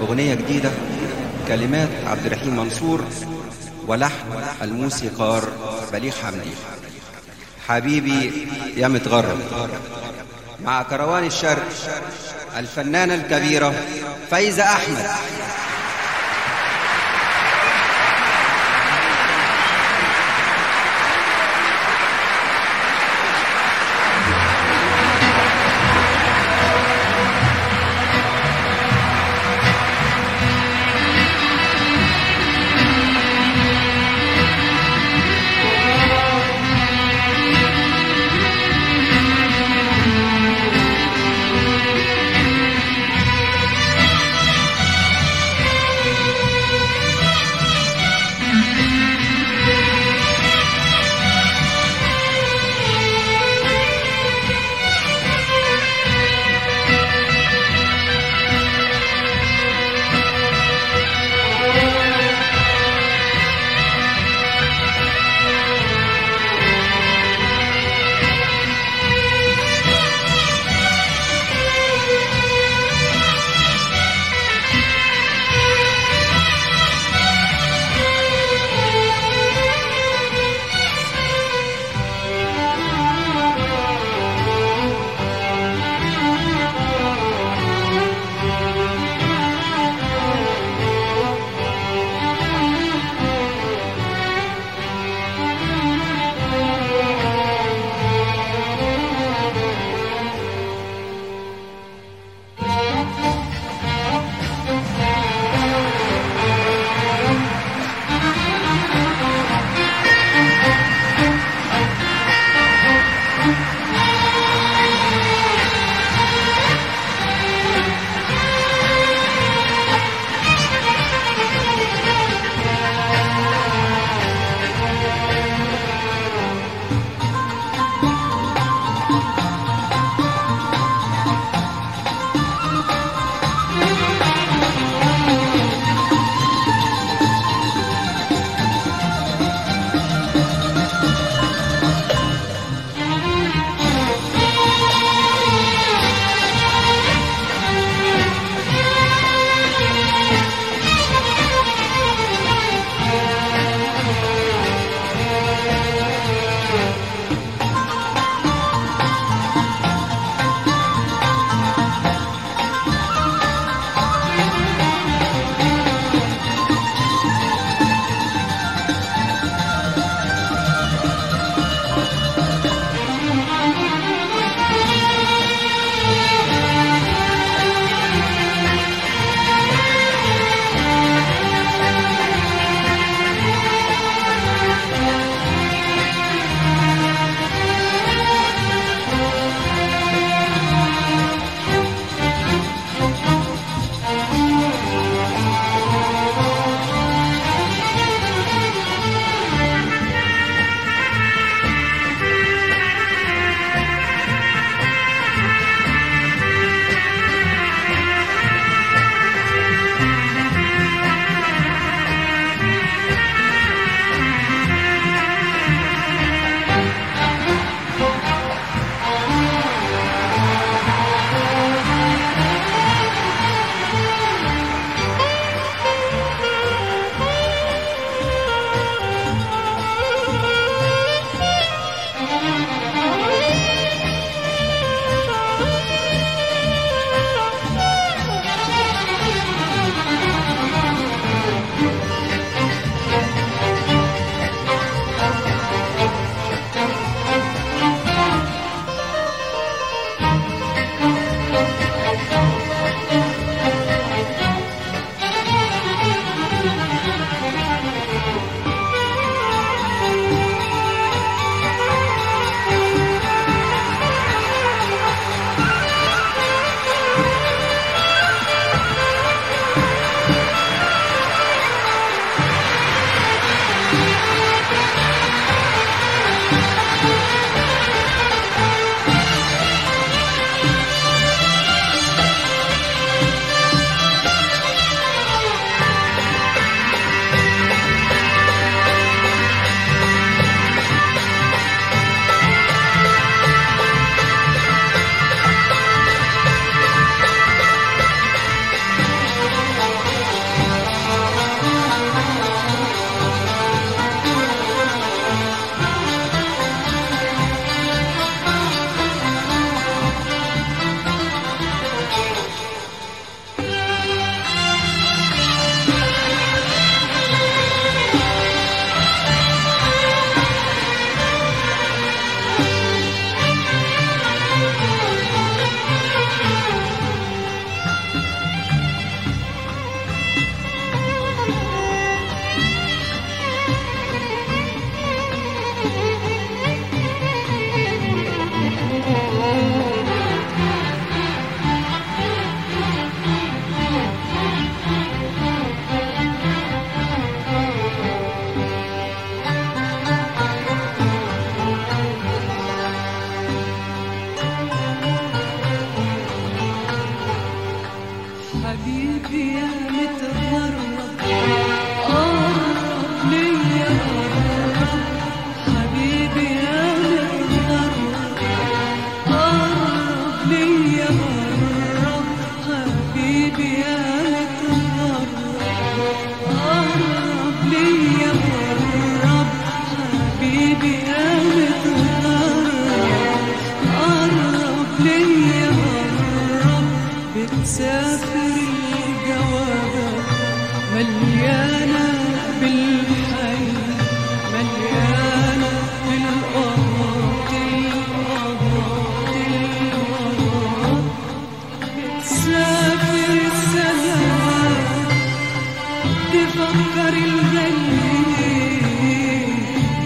أغنية جديدة كلمات عبد الرحيم منصور ولحن الموسيقار بليغ حمدي. حبيبي يا متغرب مع كروان الشرق الفنانة الكبيرة فايزة أحمد.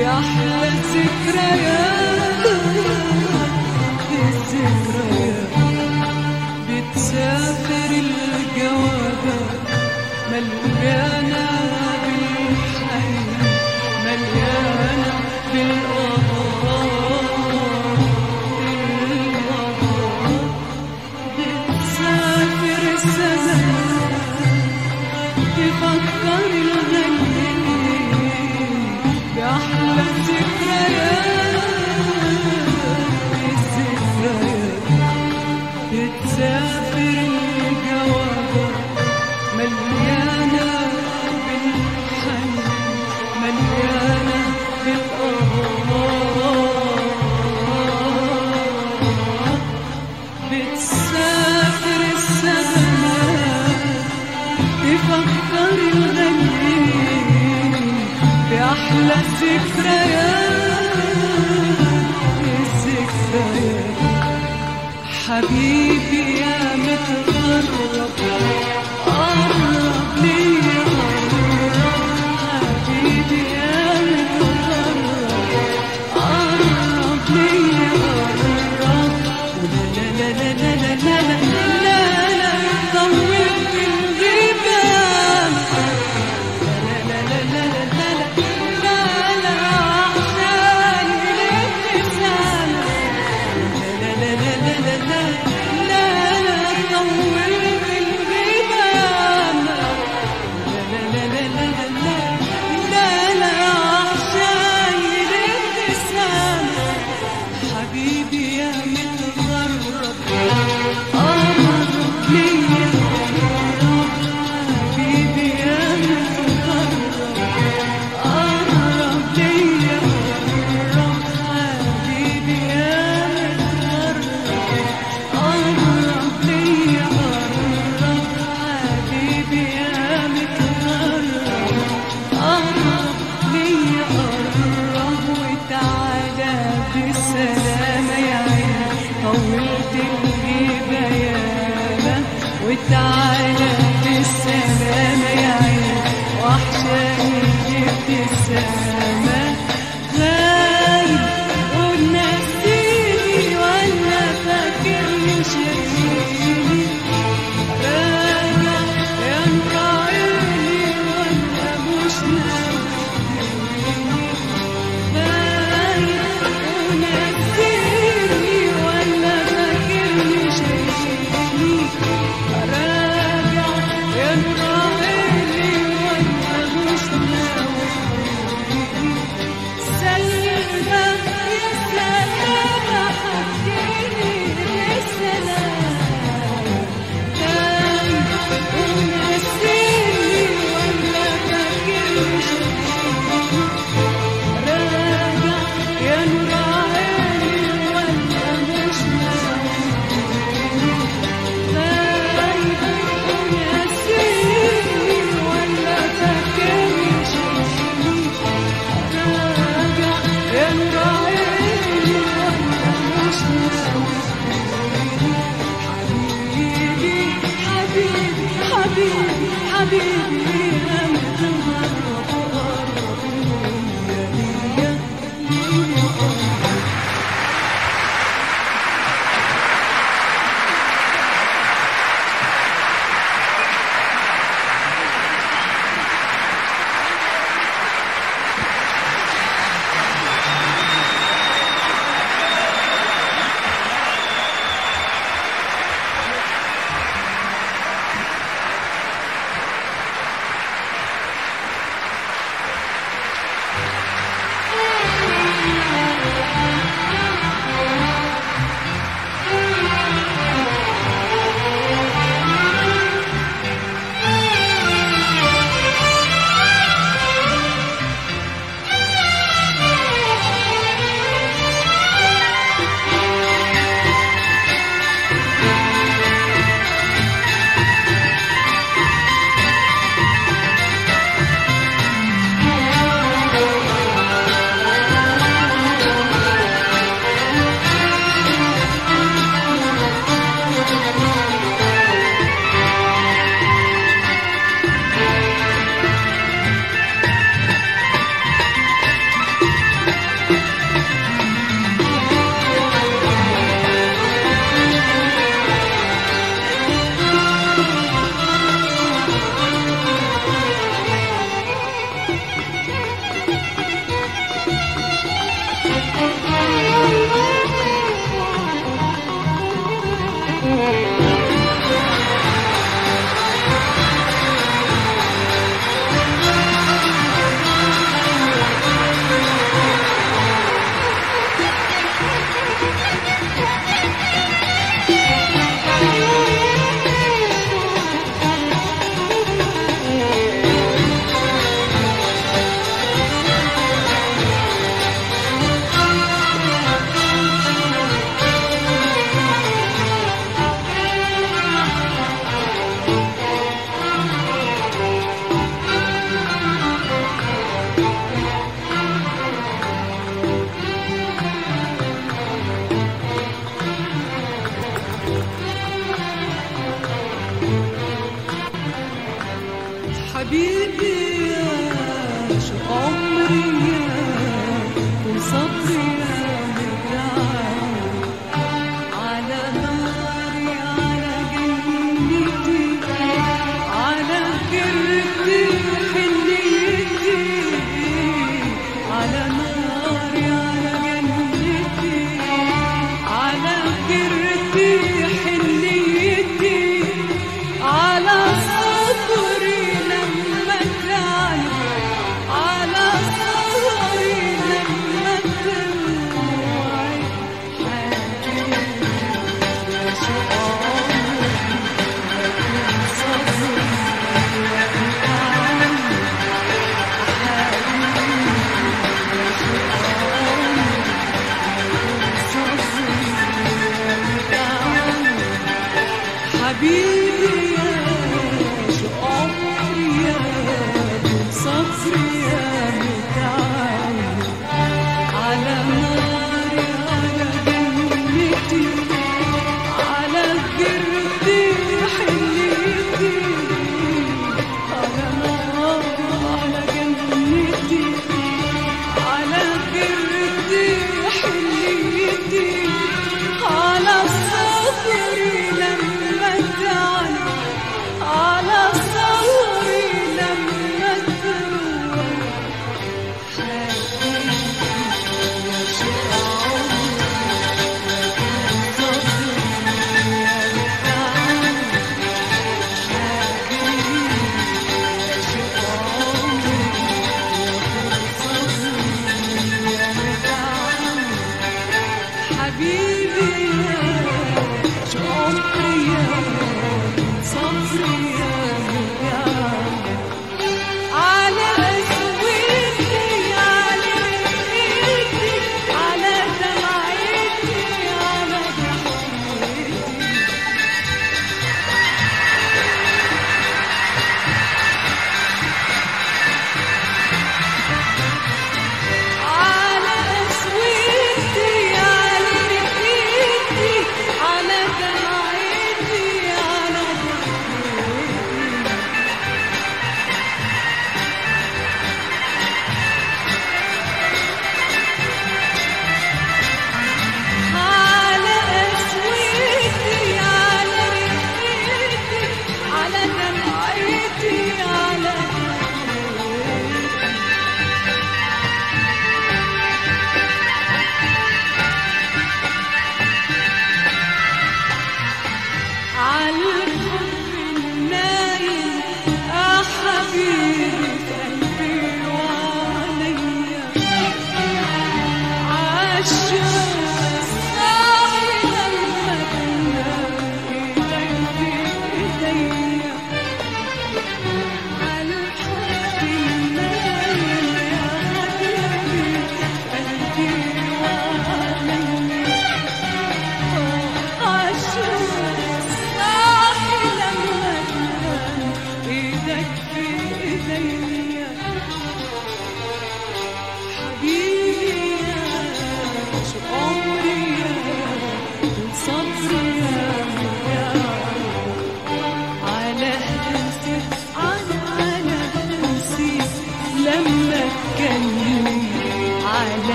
بأحلى ذكريات الذكريات بتسافر الجوابات مليانة you.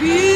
be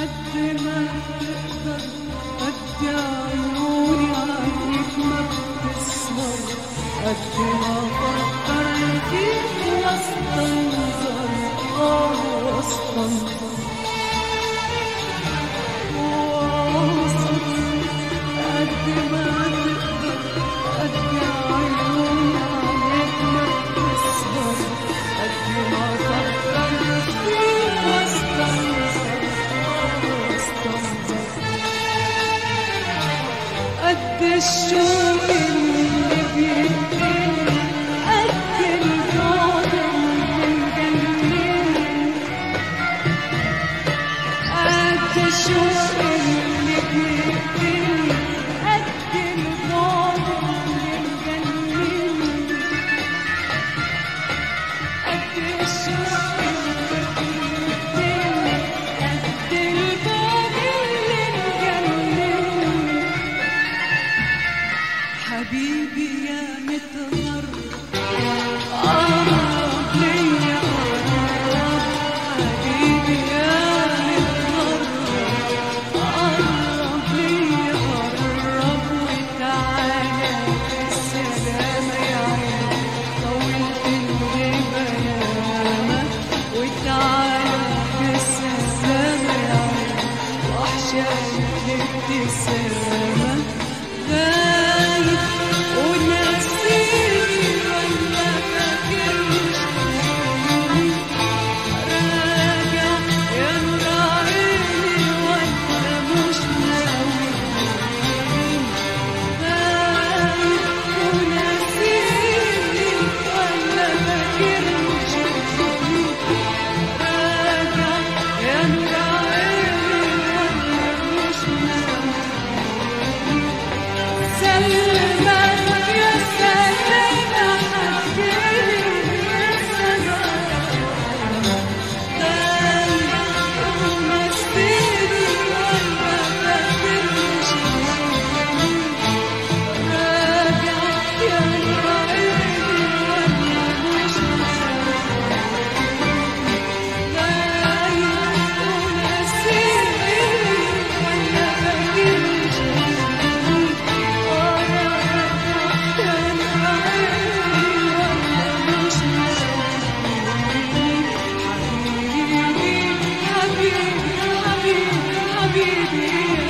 قد ما تقدر قد عيوني عليك ما بتسهر قد ما فكر فيك واستنظر اه واستنظر واعذر حبيبي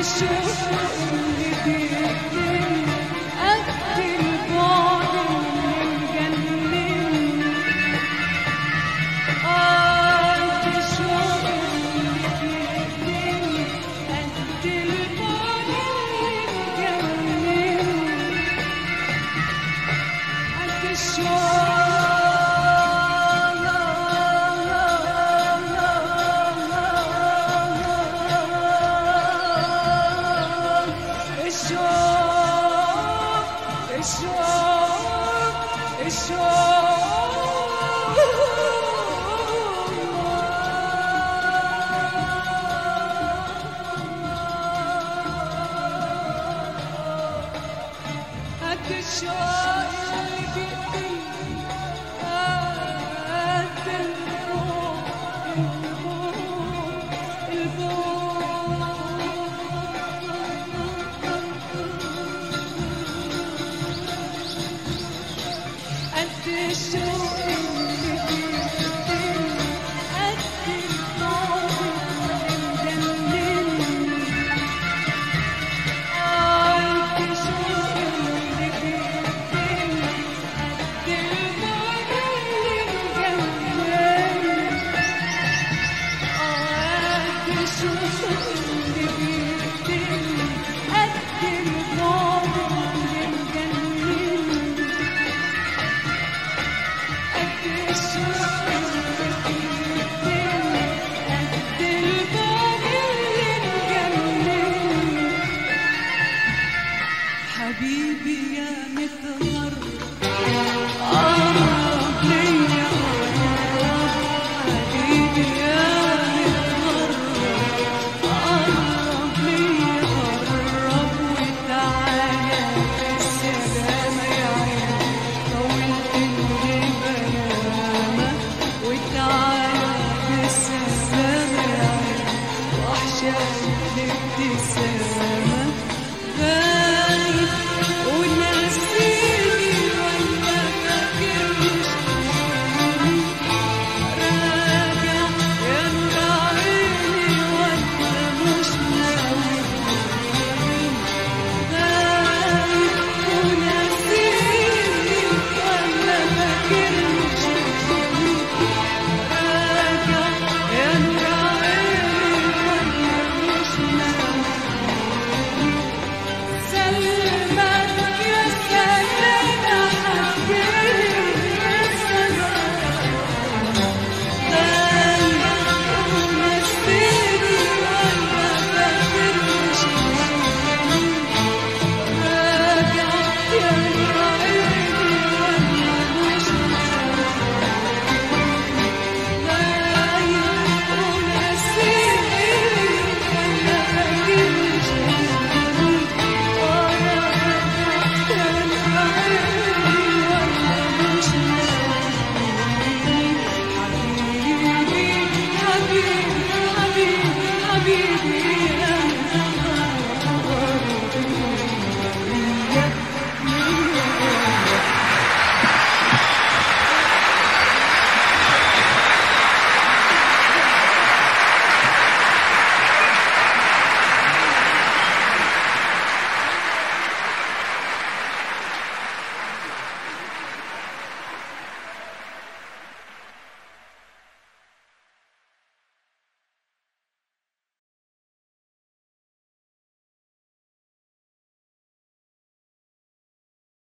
Yaşasın diye